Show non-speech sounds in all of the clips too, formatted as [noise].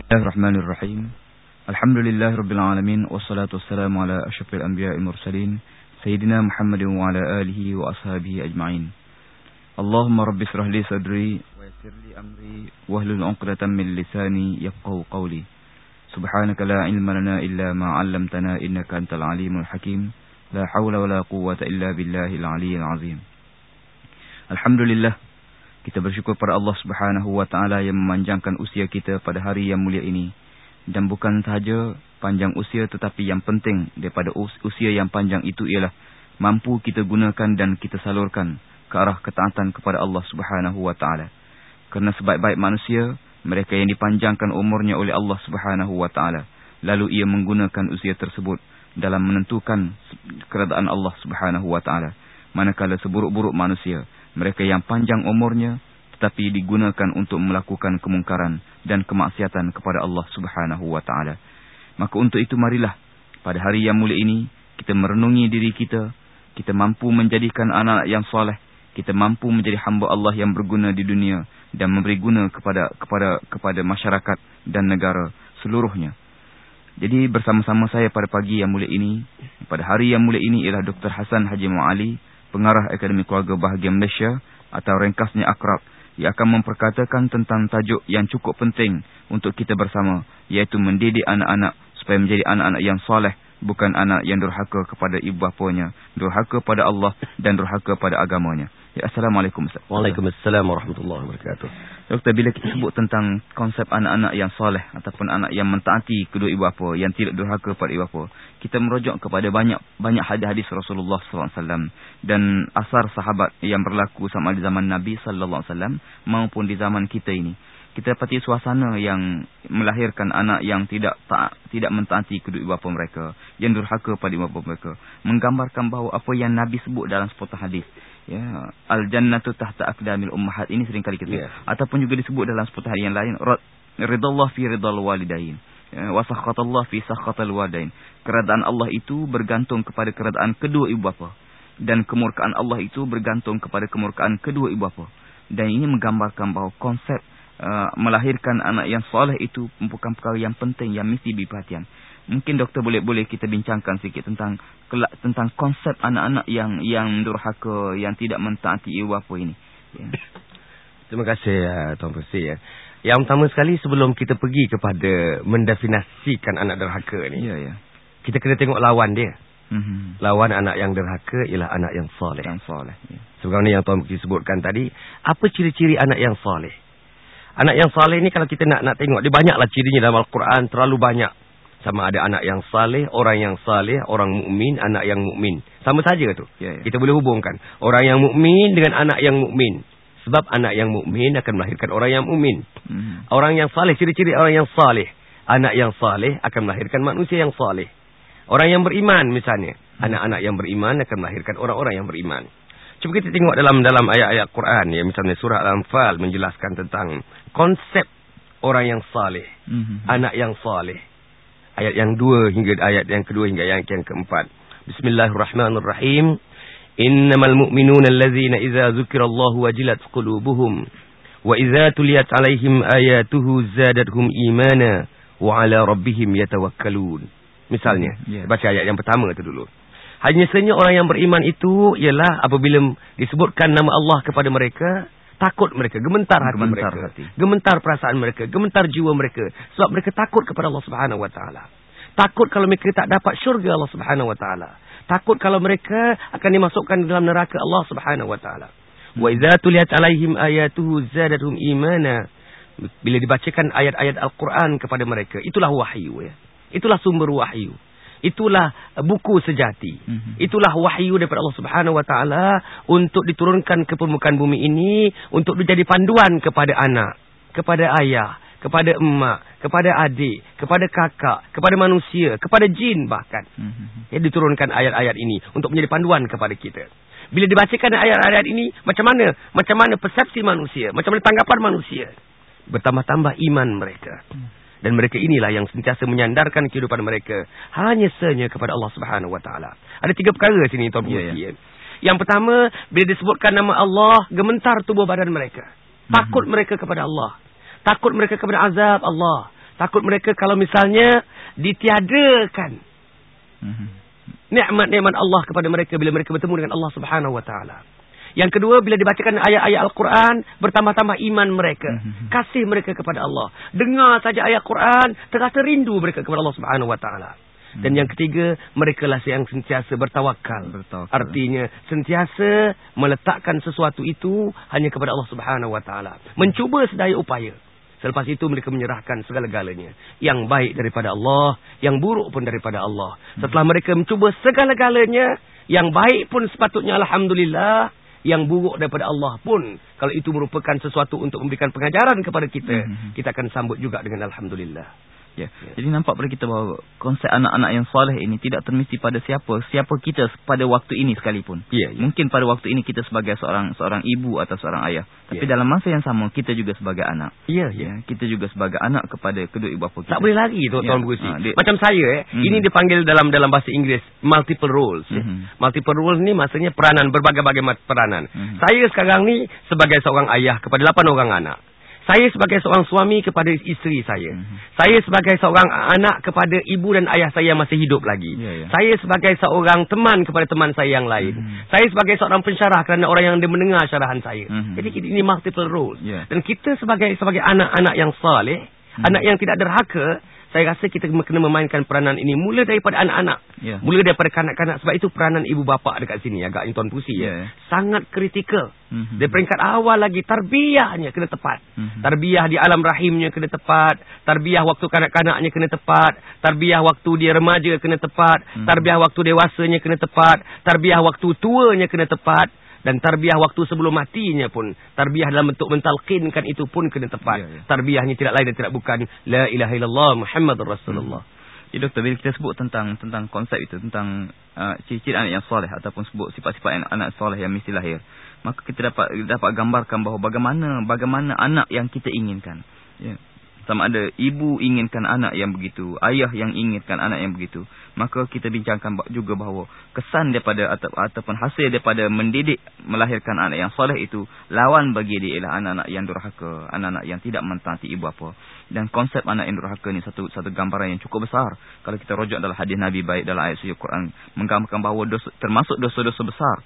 بسم الله الرحمن الرحيم. الحمد لله رب العالمين والصلاة والسلام على أشرف الأنبياء المرسلين سيدنا محمد وعلى آله وأصحابه أجمعين. اللهم رب اشرح لي صدري ويسر لي أمري واهلل عقدة من لساني يفقه قولي. سبحانك لا علم لنا إلا ما علمتنا إنك أنت العليم الحكيم. لا حول ولا قوة إلا بالله العلي العظيم. الحمد لله. Kita bersyukur pada Allah Subhanahu wa taala yang memanjangkan usia kita pada hari yang mulia ini. Dan bukan sahaja panjang usia tetapi yang penting daripada usia yang panjang itu ialah mampu kita gunakan dan kita salurkan ke arah ketaatan kepada Allah Subhanahu wa taala. Kerana sebaik-baik manusia mereka yang dipanjangkan umurnya oleh Allah Subhanahu wa taala lalu ia menggunakan usia tersebut dalam menentukan keradaan Allah Subhanahu wa taala. Manakala seburuk-buruk manusia mereka yang panjang umurnya tetapi digunakan untuk melakukan kemungkaran dan kemaksiatan kepada Allah Subhanahu wa taala. Maka untuk itu marilah pada hari yang mulia ini kita merenungi diri kita, kita mampu menjadikan anak yang soleh, kita mampu menjadi hamba Allah yang berguna di dunia dan memberi guna kepada kepada kepada masyarakat dan negara seluruhnya. Jadi bersama-sama saya pada pagi yang mulia ini, pada hari yang mulia ini ialah Dr. Hasan Haji Muali pengarah Akademi Keluarga Bahagia Malaysia atau ringkasnya Akrab yang akan memperkatakan tentang tajuk yang cukup penting untuk kita bersama iaitu mendidik anak-anak supaya menjadi anak-anak yang soleh bukan anak yang durhaka kepada ibu bapanya durhaka pada Allah dan durhaka pada agamanya Ya, Assalamualaikum Ustaz. Waalaikumsalam warahmatullahi wabarakatuh. Doktor, bila kita sebut tentang konsep anak-anak yang soleh ataupun anak yang mentaati kedua ibu bapa, yang tidak durhaka pada ibu bapa, kita merujuk kepada banyak banyak hadis-hadis Rasulullah SAW dan asar sahabat yang berlaku sama di zaman Nabi SAW maupun di zaman kita ini. Kita dapati suasana yang melahirkan anak yang tidak tak, tidak mentaati kedua ibu bapa mereka, yang durhaka pada ibu bapa mereka, menggambarkan bahawa apa yang Nabi sebut dalam sepotong hadis ya. Al jannatu tahta aqdamil ummahat. Ini sering kali kita yeah. ataupun juga disebut dalam seputar yang lain ridallah fi ridal walidain. Ya, wa sakhatallah fi sakhatal walidain. Keradaan Allah itu bergantung kepada keradaan kedua ibu bapa. Dan kemurkaan Allah itu bergantung kepada kemurkaan kedua ibu bapa. Dan ini menggambarkan bahawa konsep uh, melahirkan anak yang soleh itu merupakan perkara yang penting yang mesti diperhatikan mungkin doktor boleh boleh kita bincangkan sikit tentang kelak tentang konsep anak-anak yang yang durhaka yang tidak mentaati ibu bapa ini. Ya. Terima kasih ya Tuan Persi ya. Yang pertama sekali sebelum kita pergi kepada mendefinisikan anak durhaka ni. Ya ya. Kita kena tengok lawan dia. Mm -hmm. Lawan anak yang derhaka ialah anak yang soleh. Yang soleh. Ya. Sebenarnya yang Tuan Persi sebutkan tadi, apa ciri-ciri anak yang soleh? Anak yang soleh ni kalau kita nak nak tengok dia banyaklah cirinya dalam Al-Quran terlalu banyak sama ada anak yang saleh, orang yang saleh, orang mukmin, anak yang mukmin. Sama saja tu. Ya, ya. Kita boleh hubungkan orang yang mukmin dengan anak yang mukmin. Sebab anak yang mukmin akan melahirkan orang yang mukmin. Hmm. Orang yang saleh, ciri-ciri orang yang saleh. Anak yang saleh akan melahirkan manusia yang saleh. Orang yang beriman misalnya, anak-anak yang beriman akan melahirkan orang-orang yang beriman. Cuba kita tengok dalam dalam ayat-ayat Quran ya, misalnya surah Al-Anfal menjelaskan tentang konsep orang yang saleh, hmm. anak yang saleh ayat yang dua hingga ayat yang kedua hingga ayat yang keempat. Bismillahirrahmanirrahim. Innamal mu'minuna allazina idza dzukirallahu wajilat qulubuhum wa idza tuliyat alaihim ayatuhu zadatuhum imana wa ala rabbihim yatawakkalun. Misalnya, yeah. baca ayat yang pertama itu dulu. Hanya saja orang yang beriman itu ialah apabila disebutkan nama Allah kepada mereka, takut mereka, gementar hati gementar mereka, hati. gementar perasaan mereka, gementar jiwa mereka sebab mereka takut kepada Allah Subhanahu wa taala. Takut kalau mereka tak dapat syurga Allah Subhanahu wa taala. Takut kalau mereka akan dimasukkan dalam neraka Allah Subhanahu wa taala. Wa idza tuliyat alaihim ayatuhu zadatuhum imana. Bila dibacakan ayat-ayat Al-Quran kepada mereka, itulah wahyu ya. Itulah sumber wahyu. Itulah buku sejati. Mm-hmm. Itulah wahyu daripada Allah Subhanahu Wa Taala untuk diturunkan ke permukaan bumi ini untuk menjadi panduan kepada anak, kepada ayah, kepada emak, kepada adik, kepada kakak, kepada manusia, kepada jin bahkan. Mm-hmm. Ya diturunkan ayat-ayat ini untuk menjadi panduan kepada kita. Bila dibacakan ayat-ayat ini, macam mana? Macam mana persepsi manusia? Macam mana tanggapan manusia? Bertambah-tambah iman mereka. Mm. Dan mereka inilah yang sentiasa menyandarkan kehidupan mereka hanya sahaja kepada Allah Subhanahu Wa Taala. Ada tiga perkara sini Tuan yeah, yeah. Yang pertama, bila disebutkan nama Allah, gementar tubuh badan mereka. Takut mm -hmm. mereka kepada Allah. Takut mereka kepada azab Allah. Takut mereka kalau misalnya ditiadakan mhm. nikmat-nikmat Allah kepada mereka bila mereka bertemu dengan Allah Subhanahu wa taala. Yang kedua, bila dibacakan ayat-ayat Al-Quran, bertambah-tambah iman mereka. Mhm. Kasih mereka kepada Allah. Dengar saja ayat Al-Quran, terasa rindu mereka kepada Allah Subhanahu Wa Taala. Dan yang ketiga, mereka lah yang sentiasa bertawakal. bertawakal. Artinya, sentiasa meletakkan sesuatu itu hanya kepada Allah Subhanahu Wa Taala. Mencuba sedaya upaya. Selepas itu mereka menyerahkan segala-galanya. Yang baik daripada Allah, yang buruk pun daripada Allah. Setelah mereka mencuba segala-galanya, yang baik pun sepatutnya Alhamdulillah, yang buruk daripada Allah pun kalau itu merupakan sesuatu untuk memberikan pengajaran kepada kita mm -hmm. kita akan sambut juga dengan alhamdulillah Ya. ya. Jadi nampak pada kita bahawa konsep anak-anak yang soleh ini tidak termesti pada siapa siapa kita pada waktu ini sekalipun. Ya, ya. Mungkin pada waktu ini kita sebagai seorang seorang ibu atau seorang ayah. Tapi ya. dalam masa yang sama kita juga sebagai anak. Ya, ya. ya. Kita juga sebagai anak kepada kedua ibu bapa kita. Tak boleh lari tu ya. tuan Bukusi. Ha, Macam saya eh, hmm. ini dipanggil dalam dalam bahasa Inggeris multiple roles. Hmm. Multiple roles ni maksudnya peranan berbagai-bagai peranan. Hmm. Saya sekarang ni sebagai seorang ayah kepada lapan orang anak. Saya sebagai seorang suami kepada isteri saya. Mm -hmm. Saya sebagai seorang anak kepada ibu dan ayah saya yang masih hidup lagi. Yeah, yeah. Saya sebagai seorang teman kepada teman saya yang lain. Mm -hmm. Saya sebagai seorang pensyarah kerana orang yang dia mendengar syarahan saya. Mm -hmm. Jadi ini multiple roles. Yeah. Dan kita sebagai sebagai anak-anak yang saleh, mm -hmm. anak yang tidak derhaka, saya rasa kita kena memainkan peranan ini mula daripada anak-anak. Yeah. Mula daripada kanak-kanak. Sebab itu peranan ibu bapa dekat sini. Agak Tuan Pusi. Yeah. Ya. Sangat kritikal. Mm -hmm. Dari peringkat awal lagi. Tarbiyahnya kena tepat. Mm -hmm. Tarbiyah di alam rahimnya kena tepat. Tarbiyah waktu kanak-kanaknya kena tepat. Tarbiyah waktu dia remaja kena tepat. Mm -hmm. Tarbiyah waktu dewasanya kena tepat. Tarbiyah waktu tuanya kena tepat. Dan tarbiyah waktu sebelum matinya pun. Tarbiyah dalam bentuk mentalkinkan itu pun kena tepat. Ya, ya. Tarbiyahnya tidak lain dan tidak bukan. La ilaha illallah Muhammad Rasulullah. Hmm. Ya doktor, bila kita sebut tentang tentang konsep itu. Tentang uh, ciri-ciri anak yang soleh. Ataupun sebut sifat-sifat anak soleh yang mesti lahir. Maka kita dapat dapat gambarkan bahawa bagaimana bagaimana anak yang kita inginkan. Ya sama ada ibu inginkan anak yang begitu, ayah yang inginkan anak yang begitu, maka kita bincangkan juga bahawa kesan daripada atau, ataupun hasil daripada mendidik melahirkan anak yang soleh itu lawan bagi dia ialah anak-anak yang durhaka, anak-anak yang tidak mentaati ibu apa. Dan konsep anak yang durhaka ni satu satu gambaran yang cukup besar. Kalau kita rujuk dalam hadis Nabi baik dalam ayat suci Quran menggambarkan bahawa dosa, termasuk dosa-dosa besar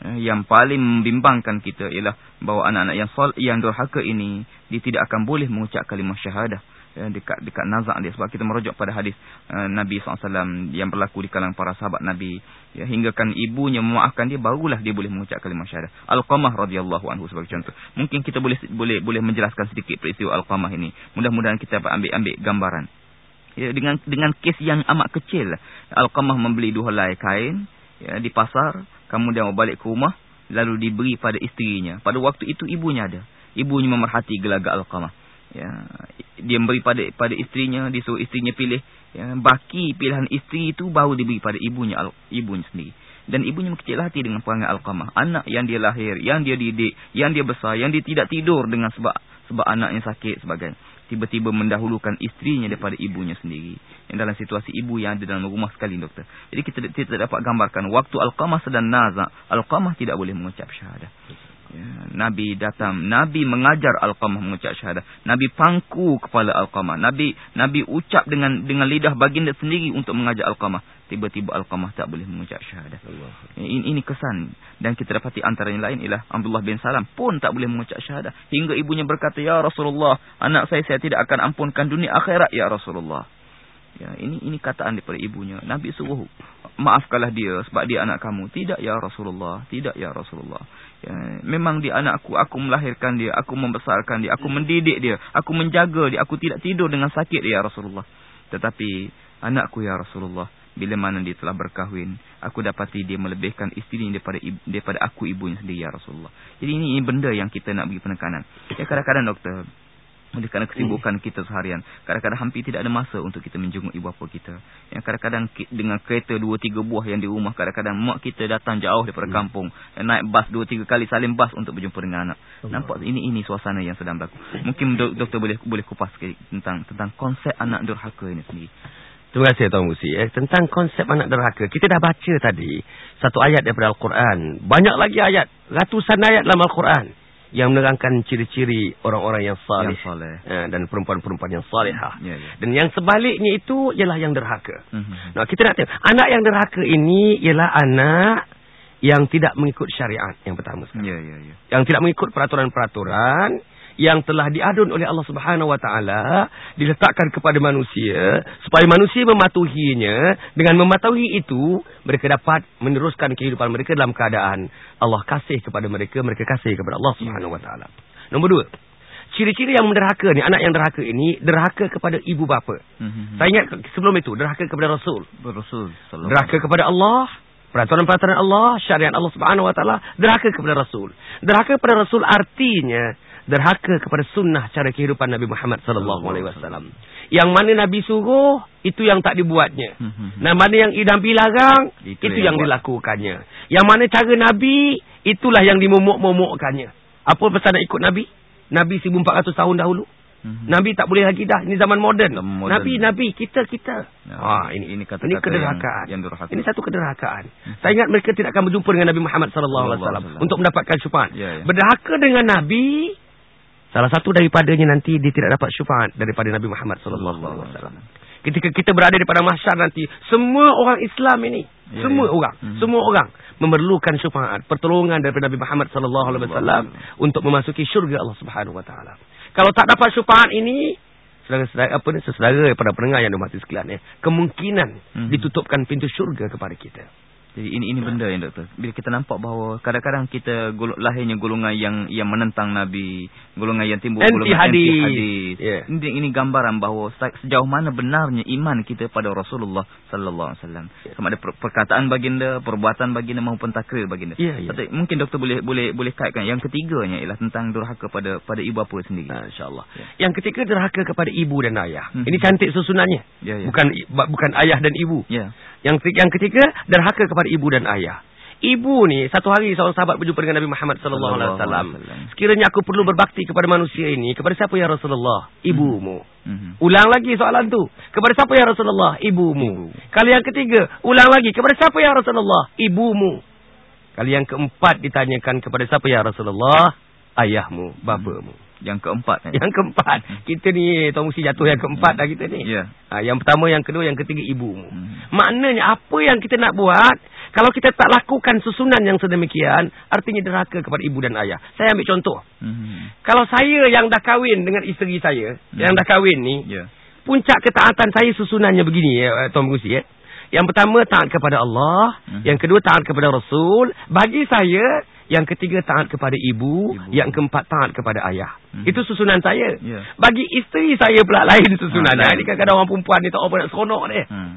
yang paling membimbangkan kita ialah bahawa anak-anak yang sol yang durhaka ini dia tidak akan boleh mengucap kalimah syahadah. Ya, dekat dekat nazak dia. Sebab kita merujuk pada hadis uh, Nabi SAW yang berlaku di kalangan para sahabat Nabi. Ya, hinggakan ibunya memaafkan dia barulah dia boleh mengucap kalimah syahadah. Al-Qamah radhiyallahu anhu sebagai contoh. Mungkin kita boleh boleh boleh menjelaskan sedikit peristiwa Al-Qamah ini. Mudah-mudahan kita dapat ambil ambil gambaran. Ya, dengan dengan kes yang amat kecil Al-Qamah membeli dua helai kain ya, di pasar Kemudian balik ke rumah. Lalu diberi pada isterinya. Pada waktu itu ibunya ada. Ibunya memerhati gelagat Al-Qamah. Ya, dia memberi pada pada isterinya. Disuruh isterinya pilih. Ya, baki pilihan isteri itu baru diberi pada ibunya ibunya sendiri. Dan ibunya kecil hati dengan perangai Al-Qamah. Anak yang dia lahir, yang dia didik, yang dia besar, yang dia tidak tidur dengan sebab sebab anaknya sakit sebagainya tiba-tiba mendahulukan istrinya daripada ibunya sendiri. Yang dalam situasi ibu yang ada dalam rumah sekali doktor. Jadi kita tidak dapat gambarkan waktu Al-Qamah sedang nazak. Al-Qamah tidak boleh mengucap syahadah. Ya, Nabi datang, Nabi mengajar Al-Qamah mengucap syahadah. Nabi pangku kepala Al-Qamah. Nabi Nabi ucap dengan dengan lidah baginda sendiri untuk mengajar Al-Qamah. Tiba-tiba Al-Qamah tak boleh mengucap syahadah. Ya, ini, ini kesan. Dan kita dapati antara yang lain ialah Abdullah bin Salam pun tak boleh mengucap syahadah. Hingga ibunya berkata, Ya Rasulullah, anak saya saya tidak akan ampunkan dunia akhirat, Ya Rasulullah. Ya, ini ini kataan daripada ibunya. Nabi suruh maafkanlah dia sebab dia anak kamu. Tidak ya Rasulullah, tidak ya Rasulullah. Ya, memang dia anakku, aku melahirkan dia, aku membesarkan dia, aku mendidik dia, aku menjaga dia, aku tidak tidur dengan sakit dia ya Rasulullah. Tetapi anakku ya Rasulullah, bila mana dia telah berkahwin, aku dapati dia melebihkan isteri daripada daripada aku ibunya sendiri ya Rasulullah. Jadi ini, ini benda yang kita nak bagi penekanan. Ya kadang-kadang doktor oleh kerana kesibukan hmm. kita seharian. Kadang-kadang hampir tidak ada masa untuk kita menjenguk ibu bapa kita. Yang kadang-kadang dengan kereta dua tiga buah yang di rumah. Kadang-kadang mak kita datang jauh daripada hmm. kampung. Naik bas dua tiga kali salim bas untuk berjumpa dengan anak. Allah. Nampak ini ini suasana yang sedang berlaku. Mungkin doktor boleh boleh kupas tentang tentang konsep anak derhaka ini sendiri. Terima kasih Tuan Musi. Eh. Tentang konsep anak derhaka. Kita dah baca tadi. Satu ayat daripada Al-Quran. Banyak lagi ayat. Ratusan ayat dalam Al-Quran yang menerangkan ciri-ciri orang-orang yang salih, yang salih. Uh, dan perempuan-perempuan yang salihah. Ya, ya. Dan yang sebaliknya itu ialah yang derhaka. Mm -hmm. Nah, kita nak tengok anak yang derhaka ini ialah anak yang tidak mengikut syariat yang pertama sekali. Ya, ya, ya. Yang tidak mengikut peraturan-peraturan yang telah diadun oleh Allah Subhanahu wa taala diletakkan kepada manusia supaya manusia mematuhinya dengan mematuhi itu mereka dapat meneruskan kehidupan mereka dalam keadaan Allah kasih kepada mereka mereka kasih kepada Allah Subhanahu wa taala. Nombor dua Ciri-ciri yang menderhaka ni, anak yang derhaka ini, derhaka kepada ibu bapa. Mm-hmm. Saya ingat sebelum itu, derhaka kepada Rasul. Rasul. Derhaka kepada Allah, peraturan-peraturan Allah, syariat Allah Subhanahu Wa Taala, derhaka kepada Rasul. Derhaka kepada Rasul artinya derhaka kepada sunnah cara kehidupan Nabi Muhammad sallallahu alaihi wasallam. Yang mana Nabi suruh itu yang tak dibuatnya. Dan mana yang Nabi larang itu, itu yang, yang dilakukannya. Yang mana cara Nabi itulah yang dimomok-momokkannya. Apa pesan nak ikut Nabi? Nabi 1400 tahun dahulu. Hmm. Nabi tak boleh lagi dah. Ini zaman moden. Nabi, Nabi, kita, kita. Ya, ha, ini ini kata-kata ini kederhakaan. Yang, yang ini satu kederhakaan. Hmm. Saya ingat mereka tidak akan berjumpa dengan Nabi Muhammad sallallahu alaihi wasallam untuk mendapatkan syafaat. Ya, ya. Berderhaka dengan Nabi Salah satu daripadanya nanti dia tidak dapat syafaat daripada Nabi Muhammad sallallahu alaihi wasallam. Ketika kita berada di padang mahsyar nanti, semua orang Islam ini, ya, semua ya. orang, hmm. semua orang memerlukan syafaat, pertolongan daripada Nabi Muhammad sallallahu alaihi wasallam untuk memasuki syurga Allah Subhanahu wa taala. Kalau tak dapat syafaat ini, saudara-saudara apa ni, saudara pada pendengar yang dimati sekalian ya, kemungkinan hmm. ditutupkan pintu syurga kepada kita. Jadi ini ini benda yang doktor. Bila kita nampak bahawa kadang-kadang kita lahirnya golongan yang yang menentang Nabi, golongan yang timbul anti golongan hadis. anti hadis. Yeah. Ini ini gambaran bahawa sejauh mana benarnya iman kita pada Rasulullah sallallahu alaihi wasallam. Sama ada per perkataan baginda, perbuatan baginda maupun takrir baginda. Yeah, yeah. mungkin doktor boleh boleh boleh kaitkan yang ketiganya ialah tentang durhaka pada pada ibu bapa sendiri. Nah, insyaallah. Yeah. Yang ketiga durhaka kepada ibu dan ayah. Hmm. Ini cantik susunannya. Yeah, yeah. Bukan bukan ayah dan ibu. Yeah. Yang yang ketiga derhaka kepada ibu dan ayah. Ibu ni satu hari seorang sahabat berjumpa dengan Nabi Muhammad sallallahu alaihi wasallam. Sekiranya aku perlu berbakti kepada manusia ini, kepada siapa ya Rasulullah? Ibumu. Mm -hmm. Ulang lagi soalan tu. Kepada siapa ya Rasulullah? Ibumu. Ibu. Kali yang ketiga, ulang lagi. Kepada siapa ya Rasulullah? Ibumu. Kali yang keempat ditanyakan kepada siapa ya Rasulullah? Ayahmu, bapamu. -hmm. Yang keempat eh? Yang keempat hmm. Kita ni Tuan mesti jatuh yang keempat dah kita ni yeah. ha, Yang pertama, yang kedua, yang ketiga ibumu hmm. Maknanya apa yang kita nak buat Kalau kita tak lakukan susunan yang sedemikian Artinya derhaka kepada ibu dan ayah Saya ambil contoh hmm. Kalau saya yang dah kahwin dengan isteri saya hmm. Yang dah kahwin ni yeah. Puncak ketaatan saya susunannya begini ya, Tuan Mengusi ya. Yang pertama taat kepada Allah hmm. Yang kedua taat kepada Rasul Bagi saya yang ketiga taat kepada ibu, ibu. Yang keempat taat kepada ayah. Hmm. Itu susunan saya. Yeah. Bagi isteri saya pula lain [laughs] susunan. Ha, Ini kadang-kadang orang perempuan ni tak apa nak seronok ni. Hmm.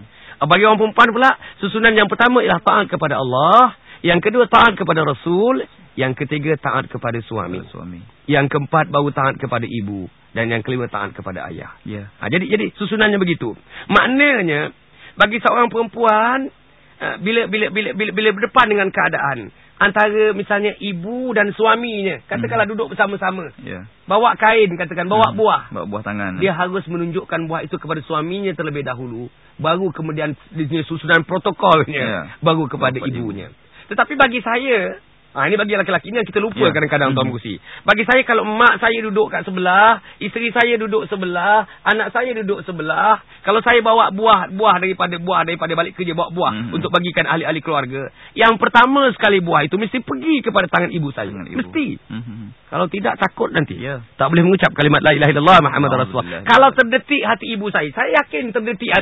Bagi orang perempuan pula, susunan yang pertama ialah taat kepada Allah. Yang kedua taat kepada Rasul. Yang ketiga taat kepada suami. suami. Yang keempat baru taat kepada ibu. Dan yang kelima taat kepada ayah. Yeah. Ha, jadi jadi susunannya begitu. Maknanya, bagi seorang perempuan, uh, bila, bila, bila, bila, bila berdepan dengan keadaan antara misalnya ibu dan suaminya katakanlah hmm. duduk bersama-sama yeah. bawa kain katakan bawa hmm. buah bawa buah tangan dia harus menunjukkan buah itu kepada suaminya terlebih dahulu baru kemudian susunan protokolnya yeah. baru kepada ibunya tetapi bagi saya Ha, ini bagi lelaki-lelaki. Ini yang kita lupa ya. kadang-kadang ya. Tuan Musi. Bagi saya kalau mak saya duduk kat sebelah, isteri saya duduk sebelah, anak saya duduk sebelah. Kalau saya bawa buah buah daripada buah daripada balik kerja, bawa buah hmm. untuk bagikan ahli-ahli keluarga. Yang pertama sekali buah itu mesti pergi kepada tangan ibu saya. Tangan ibu. Mesti. Hmm. Kalau tidak takut nanti. Ya. Tak boleh mengucap kalimat La ilaha illallah Muhammad Rasulullah. Kalau terdetik hati ibu saya, saya yakin terdetik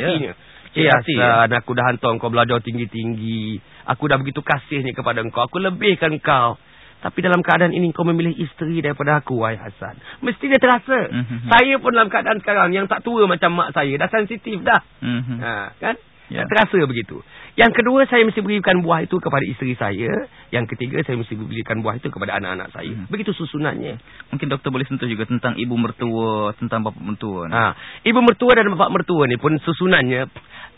ya. hatinya. Ya. Aku dah hantar kau belajar tinggi-tinggi. Aku dah begitu kasihnya kepada engkau. Aku lebihkan kau. Tapi dalam keadaan ini kau memilih isteri daripada aku, Wahai Hasan. Mesti dia terasa. Mm -hmm. Saya pun dalam keadaan sekarang yang tak tua macam mak saya. Dah sensitif dah. Mm -hmm. ha, kan? Ya. Terasa begitu. Yang kedua, saya mesti berikan buah itu kepada isteri saya. Yang ketiga, saya mesti berikan buah itu kepada anak-anak saya. Hmm. Begitu susunannya. Mungkin doktor boleh sentuh juga tentang ibu mertua, tentang bapa mertua. Ha. Ibu mertua dan bapa mertua ni pun susunannya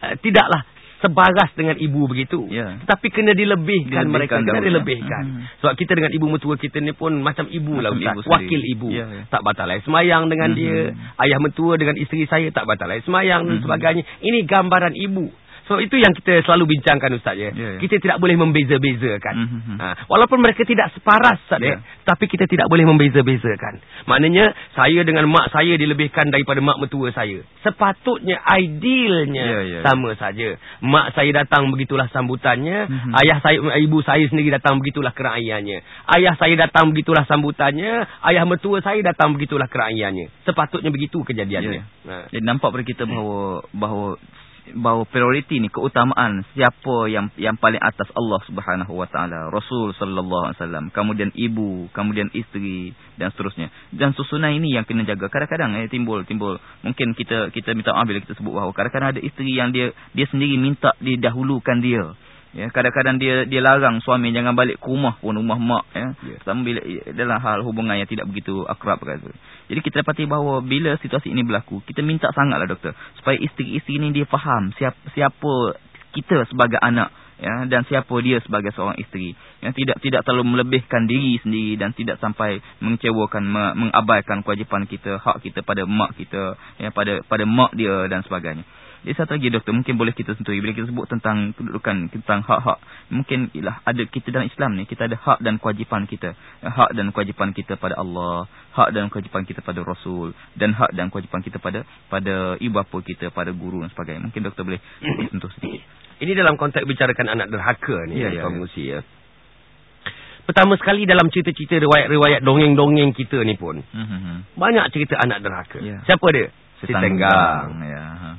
uh, tidaklah sebaras dengan ibu begitu. Ya. Tetapi kena dilebihkan, dilebihkan mereka. Kena ya. dilebihkan. Hmm. Sebab kita dengan ibu mertua kita ni pun macam ibu lah. Ibu Wakil ibu. Ya, ya. Tak batal lagi semayang dengan hmm. dia. Ayah mertua dengan isteri saya tak batal lagi semayang hmm. dan sebagainya. Ini gambaran ibu. So itu yang kita selalu bincangkan Ustaz ya. Yeah, yeah. Kita tidak boleh membeza-bezakan. Mm -hmm. ha, walaupun mereka tidak separas Ustaz yeah. ya. Tapi kita tidak boleh membeza-bezakan. Maknanya saya dengan mak saya dilebihkan daripada mak mertua saya. Sepatutnya idealnya yeah, yeah. sama saja. Mak saya datang begitulah sambutannya. Mm -hmm. Ayah saya ibu saya sendiri datang begitulah keraiannya. Ayah saya datang begitulah sambutannya. Ayah mertua saya datang begitulah keraiannya. Sepatutnya begitu kejadiannya. Yeah. Ha. Jadi nampak pada kita bahawa bahawa bahawa prioriti ni keutamaan siapa yang yang paling atas Allah Subhanahu wa taala. Rasul sallallahu alaihi wasallam kemudian ibu kemudian isteri dan seterusnya. Dan susunan ini yang kena jaga. Kadang-kadang eh timbul timbul. Mungkin kita kita minta maaf bila kita sebut bahawa kadang-kadang ada isteri yang dia dia sendiri minta didahulukan dia Ya, kadang-kadang dia dia larang suami jangan balik ke rumah pun rumah mak ya. Yeah. Sama bila dalam hal hubungan yang tidak begitu akrab kata. Jadi kita dapati bahawa bila situasi ini berlaku, kita minta sangatlah doktor supaya isteri-isteri ini dia faham siapa siapa kita sebagai anak ya dan siapa dia sebagai seorang isteri yang tidak tidak terlalu melebihkan diri sendiri dan tidak sampai mengecewakan mengabaikan kewajipan kita hak kita pada mak kita ya pada pada mak dia dan sebagainya jadi satu lagi doktor mungkin boleh kita sentuh bila kita sebut tentang kedudukan tentang hak-hak mungkin ialah ada kita dalam Islam ni kita ada hak dan kewajipan kita hak dan kewajipan kita pada Allah hak dan kewajipan kita pada Rasul dan hak dan kewajipan kita pada pada ibu bapa kita pada guru dan sebagainya mungkin doktor boleh sentuh sedikit ini dalam konteks bicarakan anak derhaka ni ya, ya, ya. ya. Pertama sekali dalam cerita-cerita riwayat-riwayat dongeng-dongeng kita ni pun mm -hmm. banyak cerita anak derhaka. Yeah. Siapa dia? Setenggang. Ya.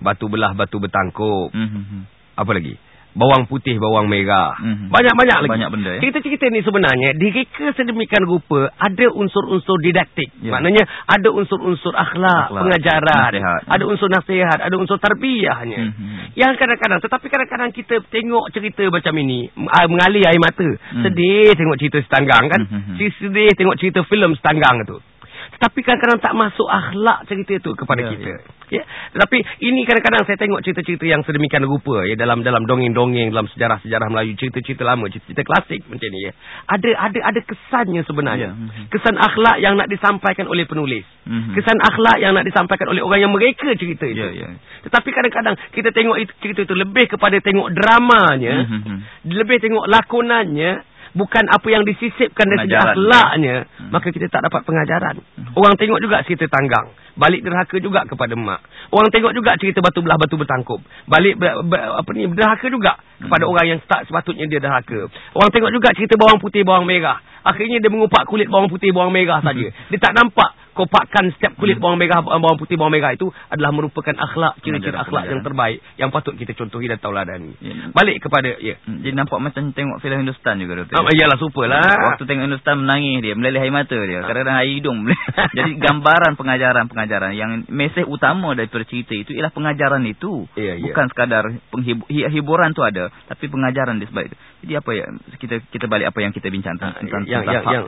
Batu belah, batu bertangkup. Mm -hmm. Apa lagi? Bawang putih, bawang merah. Banyak-banyak mm -hmm. lagi. Banyak benda. Ya? Cerita-cerita ni sebenarnya direka sedemikian rupa ada unsur-unsur didaktik. Ya. Maknanya ada unsur-unsur akhlak, akhlak, pengajaran. Nasihat. Ada unsur nasihat, ada unsur tarbiyahnya. Mm -hmm. Yang kadang-kadang, tetapi kadang-kadang kita tengok cerita macam ini, mengalir air mata. Mm. Sedih tengok cerita setanggang kan. Mm -hmm. Sedih tengok cerita filem setanggang tu. Tapi kadang-kadang tak masuk akhlak cerita itu kepada ya, kita. Ya. Ya. Tetapi ini kadang-kadang saya tengok cerita-cerita yang sedemikian rupa ya dalam dalam dongeng-dongeng dalam sejarah-sejarah Melayu, cerita-cerita lama, cerita-cerita klasik macam ni ya. Ada ada ada kesannya sebenarnya. Ya. Mhm. Kesan akhlak yang nak disampaikan oleh penulis. Mhm. Kesan akhlak yang nak disampaikan oleh orang yang mereka cerita itu. Ya, ya. Tetapi kadang-kadang kita tengok itu, cerita itu lebih kepada tengok dramanya, mhm. lebih tengok lakonannya bukan apa yang disisipkan dari segi akhlaknya, hmm. maka kita tak dapat pengajaran. Hmm. Orang tengok juga cerita tanggang. Balik derhaka juga kepada mak. Orang tengok juga cerita batu belah batu bertangkup. Balik ber, ber, apa ni derhaka juga kepada hmm. orang yang tak sepatutnya dia derhaka. Orang tengok juga cerita bawang putih bawang merah. Akhirnya dia mengupak kulit bawang putih bawang merah saja. Hmm. Dia tak nampak kopakan setiap kulit hmm. bawang merah bawang putih bawang merah itu adalah merupakan akhlak ciri-ciri akhlak yang terbaik yang patut kita contohi dan tauladani. Ya. Balik kepada ya. Hmm. Jadi nampak macam tengok filem Hindustan juga doktor. Ah, iyalah superlah. Waktu tengok Hindustan menangis dia, meleleh air mata dia. Ah. Kadang-kadang air hidung. [laughs] Jadi gambaran pengajaran-pengajaran yang mesej utama daripada cerita itu ialah pengajaran itu. Ya, ya. Bukan sekadar penghiburan tu ada, tapi pengajaran di sebalik itu. Jadi apa ya kita kita balik apa yang kita bincang tentang, ah, yang, tentang yang, yang,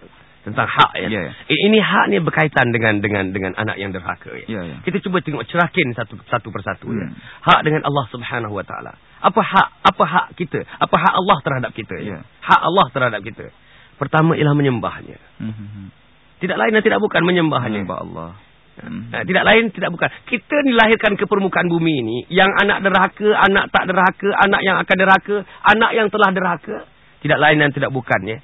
tentang hak ya. ya, ya. Ini hak ni berkaitan dengan dengan dengan anak yang derhaka ya. ya, ya. Kita cuba tengok cerakin satu satu persatu ya. ya. Hak dengan Allah Subhanahu Wa Taala. Apa hak apa hak kita? Apa hak Allah terhadap kita ya? ya. Hak Allah terhadap kita. Pertama ialah menyembahnya. Hmm. hmm, hmm. Tidak lain dan tidak bukan menyembahnya. Menyembah Allah. Hmm. Tidak lain tidak bukan. Kita dilahirkan ke permukaan bumi ini yang anak derhaka, anak tak derhaka, anak yang akan derhaka, anak yang telah derhaka, tidak lain dan tidak bukan ya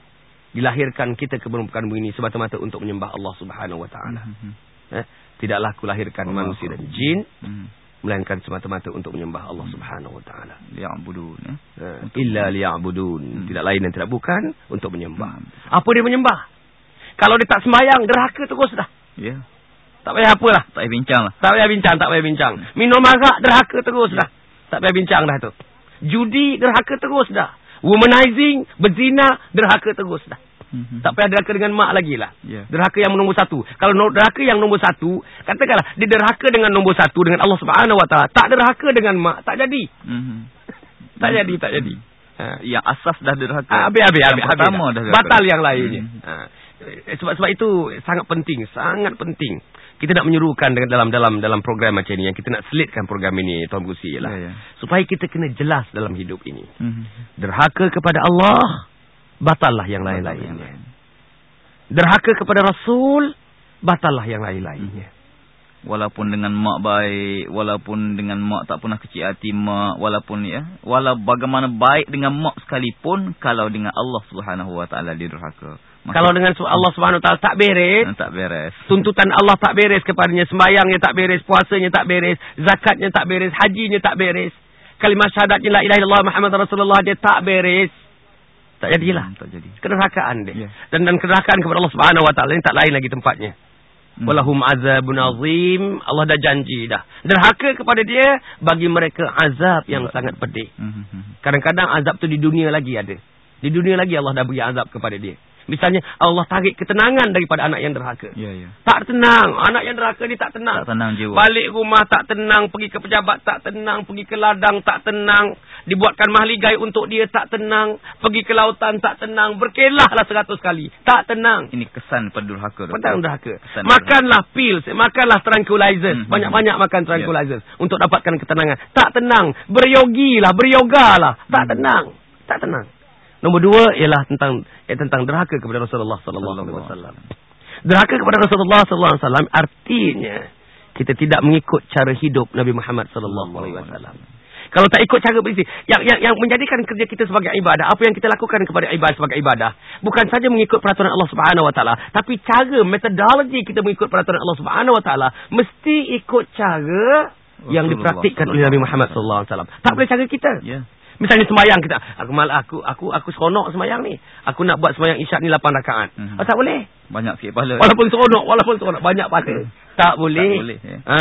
dilahirkan kita ke permukaan bumi ini semata-mata untuk menyembah Allah Subhanahu wa taala. -hmm. eh, tidaklah kulahirkan Allah manusia dan jin -hmm. melainkan semata-mata untuk menyembah Allah Subhanahu wa taala. Liya'budun ya. Eh, illa liya'budun. Mm. Tidak lain dan tidak bukan untuk menyembah. Mm. Apa dia menyembah? Kalau dia tak sembahyang, derhaka terus dah. Ya. Yeah. Tak payah apalah. Tak payah bincang lah. Tak payah bincang, tak payah bincang. Minum arak, derhaka terus dah. Tak payah bincang dah tu. Judi, derhaka terus dah. Womanizing, berzina, derhaka terus dah. Mm-hmm. Tak payah derhaka dengan mak lagi lah. Yeah. Derhaka yang nombor satu. Kalau derhaka yang nombor satu, katakanlah, dia derhaka dengan nombor satu, dengan Allah Subhanahu Wa Taala. Tak derhaka dengan mak, tak jadi. Mm-hmm. [laughs] tak jadi, tak jadi. Ha. Yang asas dah derhaka. Ha, habis, habis, habis. Pertama dah derhaka. Batal yang lainnya. Mm-hmm. Ha. Sebab sebab itu sangat penting, sangat penting. Kita nak menyuruhkan dengan dalam dalam dalam program macam ini yang kita nak selitkan program ini Tuan Gusi ialah yeah, yeah. supaya kita kena jelas dalam hidup ini. Mm-hmm. Derhaka kepada Allah, batallah yang lain-lainnya. Derhaka kepada Rasul, batallah yang lain-lainnya. walaupun dengan mak baik, walaupun dengan mak tak pernah kecil hati mak, walaupun ya, walau bagaimana baik dengan mak sekalipun kalau dengan Allah Subhanahu wa taala dia durhaka. Maka, kalau dengan Allah Subhanahu wa taala tak beres, tak beres. Tuntutan Allah tak beres kepadanya, sembahyangnya tak beres, puasanya tak beres, zakatnya tak beres, hajinya tak beres. Kalimah syahadatnya la ilaha illallah Muhammad Rasulullah dia tak beres. Tak jadilah. Hmm, tak jadi. Kedurhakaan dia. Yeah. Dan dan kedurhakaan kepada Allah Subhanahu wa taala ini tak lain lagi tempatnya. Hmm. Walahum azabun azim. Allah dah janji dah. Derhaka kepada dia bagi mereka azab yang ya. sangat pedih. Hmm, hmm, Kadang-kadang azab tu di dunia lagi ada. Di dunia lagi Allah dah beri azab kepada dia. Misalnya Allah tarik ketenangan daripada anak yang derhaka. Ya, ya. Tak tenang. Anak yang derhaka ni tak tenang. Tak tenang jiwa. Balik rumah tak tenang. Pergi ke pejabat tak tenang. Pergi ke ladang tak tenang. Dibuatkan mahligai untuk dia tak tenang. Pergi ke lautan tak tenang. Berkelahlah seratus kali. Tak tenang. Ini kesan pendurhaka. Kesan derhaka. Makanlah pills. Makanlah tranquilizers. Hmm, hmm. Banyak-banyak hmm. makan ya. tranquilizers. Yeah. Untuk dapatkan ketenangan. Tak tenang. Beryogilah. Beryogalah. Tak hmm. tenang. Tak tenang. Nombor dua ialah tentang eh, tentang derhaka kepada Rasulullah sallallahu alaihi wasallam. Derhaka kepada Rasulullah sallallahu alaihi wasallam artinya kita tidak mengikut cara hidup Nabi Muhammad sallallahu alaihi wasallam. Kalau tak ikut cara berisi, yang, yang yang menjadikan kerja kita sebagai ibadah, apa yang kita lakukan kepada ibadah sebagai ibadah, bukan saja mengikut peraturan Allah Subhanahu Wa Taala, tapi cara metodologi kita mengikut peraturan Allah Subhanahu Wa Taala mesti ikut cara yang dipraktikkan oleh Nabi Muhammad sallallahu alaihi wasallam. Tak boleh cara kita. Yeah. Misalnya sembahyang kita, aku mal aku aku aku seronok sembahyang ni. Aku nak buat sembahyang isyak ni 8 rakaat. Hmm. Oh, tak boleh. Banyak sikit pahala. Walaupun seronok, walaupun seronok banyak pahala. Tak boleh. Tak boleh. Ya. Ha,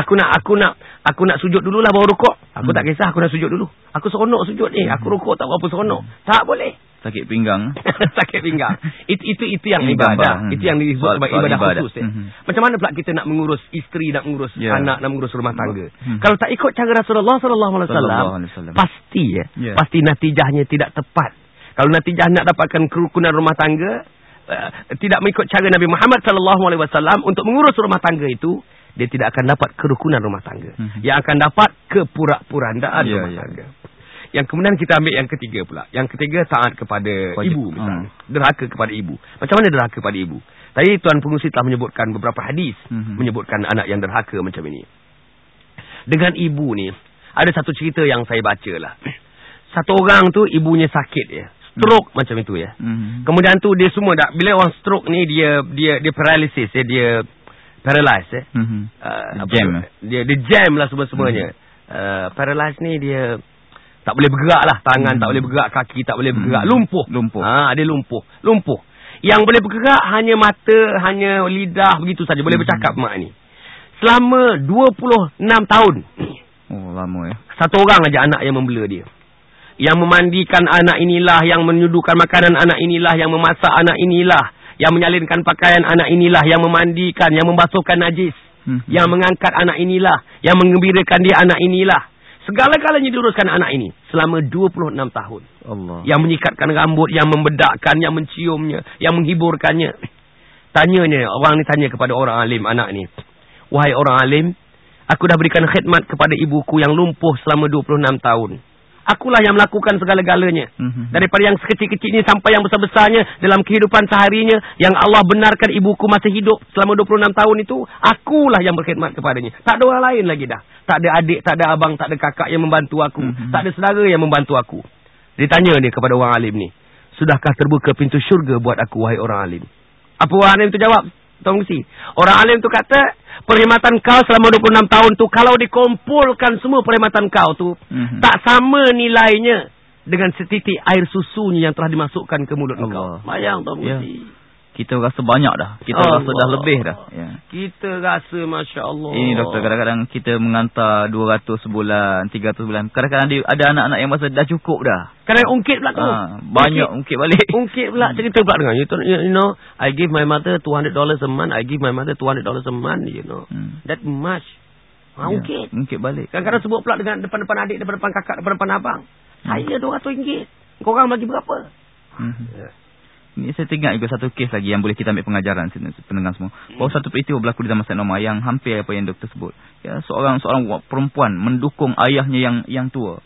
aku nak aku nak aku nak sujud dululah baru rukuk. Aku hmm. tak kisah aku nak sujud dulu. Aku seronok sujud ni. Aku hmm. rukuk tak berapa seronok. Hmm. Tak boleh sakit pinggang. [laughs] sakit pinggang. Itu itu itu yang ibadah. Hmm. Itu yang disebut sebagai ibadah, ibadah khusus. Ya. Hmm. Macam mana pula kita nak mengurus isteri, nak mengurus yeah. anak, nak mengurus rumah tangga. Hmm. Kalau tak ikut cara Rasulullah sallallahu alaihi wasallam, pasti ya, yeah. pasti natijahnya tidak tepat. Kalau natijah nak dapatkan kerukunan rumah tangga, uh, tidak mengikut cara Nabi Muhammad sallallahu alaihi wasallam untuk mengurus rumah tangga itu, dia tidak akan dapat kerukunan rumah tangga. Hmm. Yang akan dapat kepura-purandaan yeah, rumah yeah. tangga. Yang kemudian kita ambil yang ketiga pula. Yang ketiga taat kepada Wajib. ibu misalnya. Hmm. Derhaka kepada ibu. Macam mana derhaka kepada ibu? Tadi Tuan Pengusi telah menyebutkan beberapa hadis. Hmm. Menyebutkan anak yang derhaka macam ini. Dengan ibu ni. Ada satu cerita yang saya baca lah. Satu orang tu ibunya sakit ya. Stroke hmm. macam itu ya. Hmm. Kemudian tu dia semua dah. Bila orang stroke ni dia dia dia paralysis ya. Dia paralyzed ya. Hmm. Uh, jam. Dia, dia jam lah semua-semuanya. Hmm. Uh, paralyzed ni dia tak boleh bergerak lah. Tangan hmm. tak boleh bergerak. Kaki tak boleh bergerak. Hmm. Lumpuh. Lumpuh. Ha, dia lumpuh. Lumpuh. Yang boleh bergerak hanya mata, hanya lidah. Begitu saja Boleh hmm. bercakap mak ni. Selama 26 tahun. Oh, lama ya. Satu orang aja anak yang membela dia. Yang memandikan anak inilah. Yang menyuduhkan makanan anak inilah. Yang memasak anak inilah. Yang menyalinkan pakaian anak inilah. Yang memandikan. Yang membasuhkan najis. Hmm. Yang mengangkat anak inilah. Yang mengembirakan dia anak inilah. Segala-galanya diuruskan anak ini selama 26 tahun. Allah. Yang menyikatkan rambut, yang membedakkan, yang menciumnya, yang menghiburkannya. Tanyanya, orang ni tanya kepada orang alim anak ni. Wahai orang alim, aku dah berikan khidmat kepada ibuku yang lumpuh selama 26 tahun. Akulah yang melakukan segala-galanya. Mm-hmm. Daripada yang sekecil-kecilnya sampai yang besar-besarnya dalam kehidupan seharinya. Yang Allah benarkan ibuku masih hidup selama 26 tahun itu. Akulah yang berkhidmat kepadanya. Tak ada orang lain lagi dah. Tak ada adik, tak ada abang, tak ada kakak yang membantu aku. Mm-hmm. Tak ada saudara yang membantu aku. Ditanya ni kepada orang alim ni. Sudahkah terbuka pintu syurga buat aku wahai orang alim? Apa orang alim tu jawab? Tuan Orang alim tu kata perkhidmatan kau selama 26 tahun tu kalau dikumpulkan semua perkhidmatan kau tu mm-hmm. tak sama nilainya dengan setitik air susunya yang telah dimasukkan ke mulut Allah. kau. Bayang Tuan yeah. Kita rasa banyak dah. Kita Allah. rasa dah lebih dah. Ya. Kita rasa Masya Allah. Ini doktor kadang-kadang kita mengantar 200 sebulan, 300 sebulan. Kadang-kadang ada anak-anak yang rasa dah cukup dah. Kadang ungkit pula tu. Ha, banyak ungkit, ungkit balik. [laughs] Ungkit pula cerita pula dengan. You, you know, I give my mother $200 a month. I give my mother $200 a month. You know. Hmm. That much. Ha, ya, ungkit. Ungkit balik. Kadang-kadang sebut pula dengan depan-depan adik, depan-depan kakak, depan-depan abang. Hmm. Saya RM200. Korang bagi berapa? Hmm. Yeah. Ini saya teringat juga satu kes lagi yang boleh kita ambil pengajaran pendengar semua. Bahawa satu peristiwa berlaku di zaman Umar yang hampir apa yang doktor sebut. Ya, seorang seorang perempuan mendukung ayahnya yang yang tua.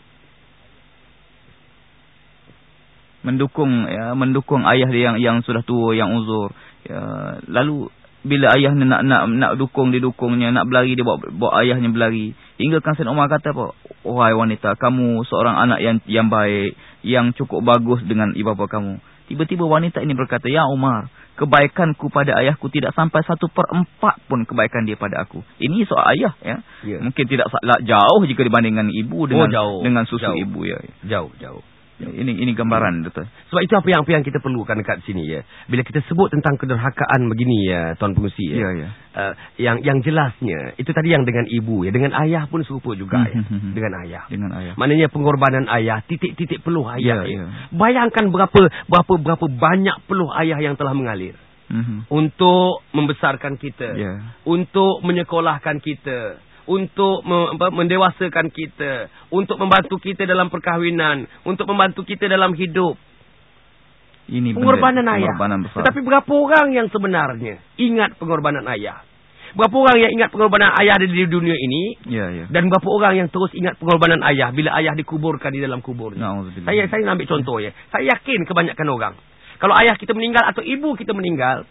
Mendukung ya, mendukung ayah dia yang yang sudah tua, yang uzur. Ya, lalu bila ayahnya nak nak nak dukung dia dukungnya, nak berlari dia bawa, bawa ayahnya berlari. Hingga kan Sayyidina Umar kata apa? Wahai wanita, kamu seorang anak yang yang baik, yang cukup bagus dengan ibu bapa kamu. Tiba-tiba wanita ini berkata, Ya Umar, kebaikanku pada ayahku tidak sampai satu per empat pun kebaikan dia pada aku. Ini soal ayah. ya. ya. Mungkin tidak jauh jika dibandingkan ibu dengan, oh, jauh. dengan susu jauh. ibu. ya. Jauh, jauh. Ini ini gambaran betul. Sebab itu apa yang apa yang kita perlukan dekat sini ya. Bila kita sebut tentang kederhakaan begini ya tuan pengusi ya. ya, ya. Uh, yang yang jelasnya itu tadi yang dengan ibu ya dengan ayah pun serupa juga ya. Hmm, hmm, hmm. dengan ayah. Dengan ayah. Maknanya pengorbanan ayah titik-titik peluh ayah. Ya, ya. Bayangkan berapa berapa berapa banyak peluh ayah yang telah mengalir. Mm-hmm. Untuk membesarkan kita. Yeah. Untuk menyekolahkan kita untuk mendewasakan kita, untuk membantu kita dalam perkahwinan, untuk membantu kita dalam hidup. Ini pengorbanan benda, ayah. Pengorbanan besar. Tetapi berapa orang yang sebenarnya ingat pengorbanan ayah? Berapa orang yang ingat pengorbanan ayah di dunia ini? Ya, ya. Dan berapa orang yang terus ingat pengorbanan ayah bila ayah dikuburkan di dalam kuburnya? Nah, saya saya ambil contoh ya. Saya yakin kebanyakan orang. Kalau ayah kita meninggal atau ibu kita meninggal,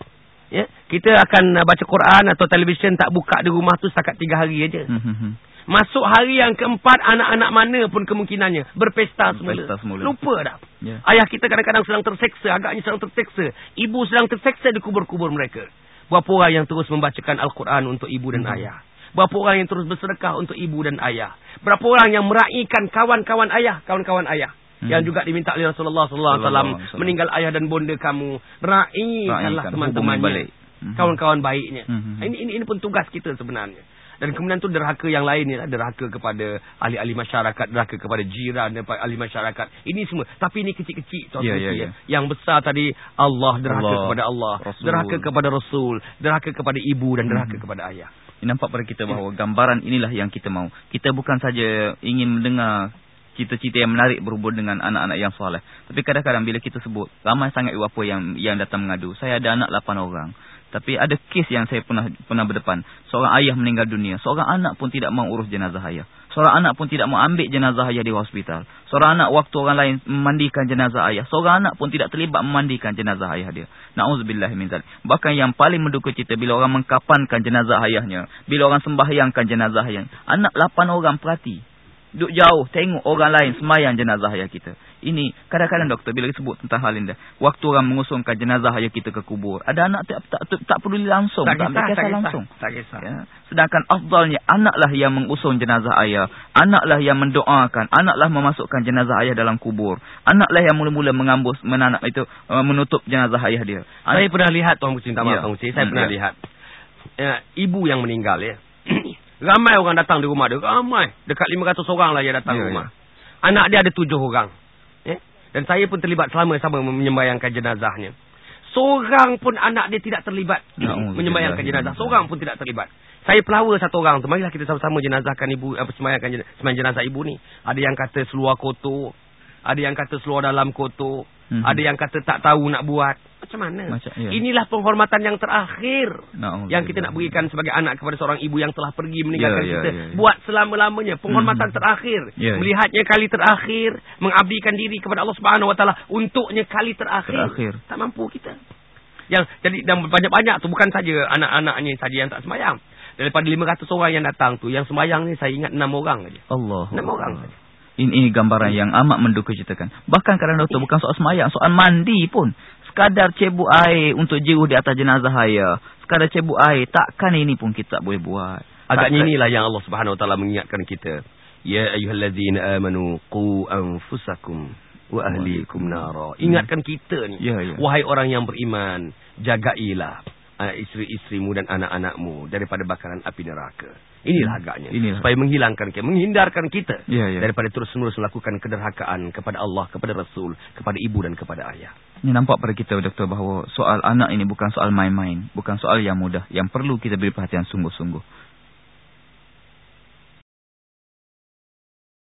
Ya, kita akan uh, baca Quran atau televisyen tak buka di rumah tu setakat tiga hari aja. Hmm, hmm, hmm. Masuk hari yang keempat anak-anak mana pun kemungkinannya berpesta semula. semula. Lupa dah. Yeah. Ayah kita kadang-kadang sedang terseksa, agaknya sedang terseksa. Ibu sedang terseksa di kubur-kubur mereka. Berapa orang yang terus membacakan Al-Quran untuk ibu dan hmm. ayah? Berapa orang yang terus bersedekah untuk ibu dan ayah? Berapa orang yang meraihkan kawan-kawan ayah, kawan-kawan ayah? Hmm. Yang juga diminta oleh Rasulullah sallallahu alaihi wasallam meninggal ayah dan bonda kamu, raikanlah teman-temannya. Hmm. Kawan-kawan baiknya. Hmm. Ini ini ini pun tugas kita sebenarnya. Dan kemudian tu derhaka yang lain ni lah. Derhaka kepada ahli-ahli masyarakat. Derhaka kepada jiran dan ahli masyarakat. Ini semua. Tapi ini kecil-kecil. Yeah, yeah, yeah. Yang besar tadi. Allah derhaka Allah, kepada Allah. Rasul. Derhaka kepada Rasul. Derhaka kepada ibu dan derhaka hmm. kepada ayah. Ini nampak pada kita bahawa gambaran inilah yang kita mau. Kita bukan saja ingin mendengar cita-cita yang menarik berhubung dengan anak-anak yang soleh. Tapi kadang-kadang bila kita sebut, ramai sangat ibu bapa yang yang datang mengadu. Saya ada anak lapan orang. Tapi ada kes yang saya pernah pernah berdepan. Seorang ayah meninggal dunia. Seorang anak pun tidak mau urus jenazah ayah. Seorang anak pun tidak mau ambil jenazah ayah di hospital. Seorang anak waktu orang lain memandikan jenazah ayah. Seorang anak pun tidak terlibat memandikan jenazah ayah dia. Na'udzubillah min zalik. Bahkan yang paling menduka cita bila orang mengkapankan jenazah ayahnya. Bila orang sembahyangkan jenazah ayahnya. Anak lapan orang perhati. Duduk jauh tengok orang lain semayang jenazah ayah kita. Ini kadang-kadang doktor bila sebut tentang hal ini. Waktu orang mengusungkan jenazah ayah kita ke kubur. Ada anak tak tak, tak, tak peduli langsung. Tak kisah, tak, tak kisah. langsung. Tak kisah. Ya. Sedangkan afdalnya anaklah yang mengusung jenazah ayah. Anaklah yang mendoakan. Anaklah memasukkan jenazah ayah dalam kubur. Anaklah yang mula-mula mengambus menanak itu uh, menutup jenazah ayah dia. Saya pernah lihat Tuan Kucing. Tak ya. Tuan Kucing. Saya hmm, pernah ya. lihat. Ya, ibu yang meninggal ya. Ramai orang datang di rumah dia. Ramai. Dekat 500 orang lah yang datang yeah, rumah. Yeah. Anak dia ada tujuh orang. Eh? Dan saya pun terlibat selama-sama menyembayangkan jenazahnya. Seorang pun anak dia tidak terlibat [coughs] no, menyembayangkan jenazah. Seorang pun tidak terlibat. Saya pelawa satu orang tu. Marilah kita sama-sama jenazahkan ibu, apa sembahyangkan jenazah, jenazah ibu ni. Ada yang kata seluar kotor. Ada yang kata seluar dalam kotor. Hmm. Ada yang kata tak tahu nak buat. Macam mana? Macam, ya. Inilah penghormatan yang terakhir. No, yang kita nak berikan sebagai anak kepada seorang ibu yang telah pergi meninggalkan ya, ya, kita. Ya, ya. Buat selama-lamanya. Penghormatan hmm. terakhir. Ya, ya. Melihatnya kali terakhir. Mengabdikan diri kepada Allah Subhanahu SWT. Untuknya kali terakhir. terakhir. Tak mampu kita. Yang jadi dan banyak-banyak tu bukan saja anak-anaknya saja yang tak semayang. Daripada 500 orang yang datang tu. Yang semayang ni saya ingat 6 orang saja. Allah. 6 orang saja. Ini, ini gambaran yang amat menduka ceritakan. Bahkan kadang doktor bukan soal semayang, soal mandi pun. Sekadar cebuk air untuk jiruh di atas jenazah saya. Sekadar cebuk air, takkan ini pun kita tak boleh buat. Agaknya inilah yang Allah Subhanahu Wa Taala mengingatkan kita. Ya ayuhallazina amanu qu anfusakum wa ahlikum nara. Ingatkan kita ni. Ya, ya. Wahai orang yang beriman, jagailah uh, isteri-isterimu dan anak-anakmu daripada bakaran api neraka. Inilah agaknya. Inilah. Supaya menghilangkan kita, menghindarkan kita ya, ya. daripada terus-menerus melakukan kederhakaan kepada Allah, kepada Rasul, kepada ibu dan kepada ayah. Ini nampak pada kita, Doktor, bahawa soal anak ini bukan soal main-main. Bukan soal yang mudah. Yang perlu kita beri perhatian sungguh-sungguh.